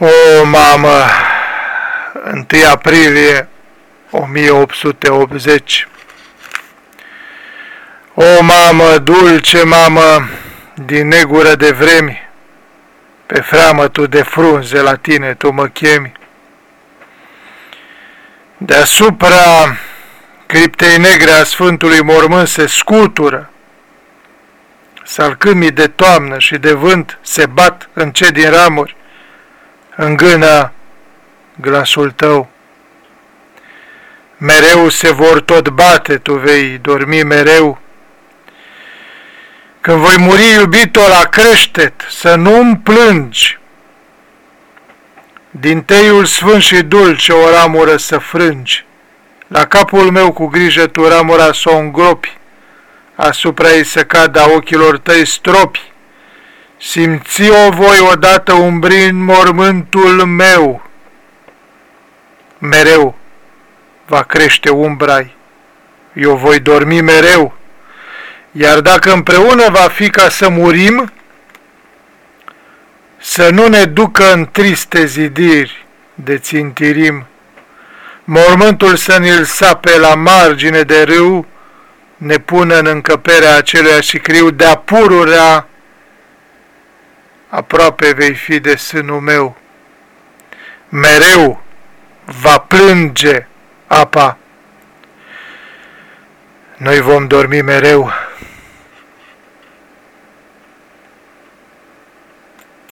O, mamă, 1 aprilie 1880 O, mamă, dulce mamă, din negură de vremi, pe freamă tu de frunze la tine tu mă chemi. Deasupra criptei negre a Sfântului Mormânt se scutură, salcâmii de toamnă și de vânt se bat în ce din ramuri, îngână glasul tău. Mereu se vor tot bate, tu vei dormi mereu. Când voi muri iubito la creștet, să nu-mi plângi. Din teiul sfânt și dulce o ramură să frângi. La capul meu cu grijă tu ramura să o îngropi, asupra ei să cadă ochilor tăi stropi. Simți-o voi odată umbrind mormântul meu. Mereu va crește umbrai, eu voi dormi mereu, iar dacă împreună va fi ca să murim, să nu ne ducă în triste zidiri de țintirim, mormântul să ne-l sape la margine de râu, ne pună în încăperea aceluia și criu de-a pururea, aproape vei fi de sânul meu. Mereu va plânge apa. Noi vom dormi mereu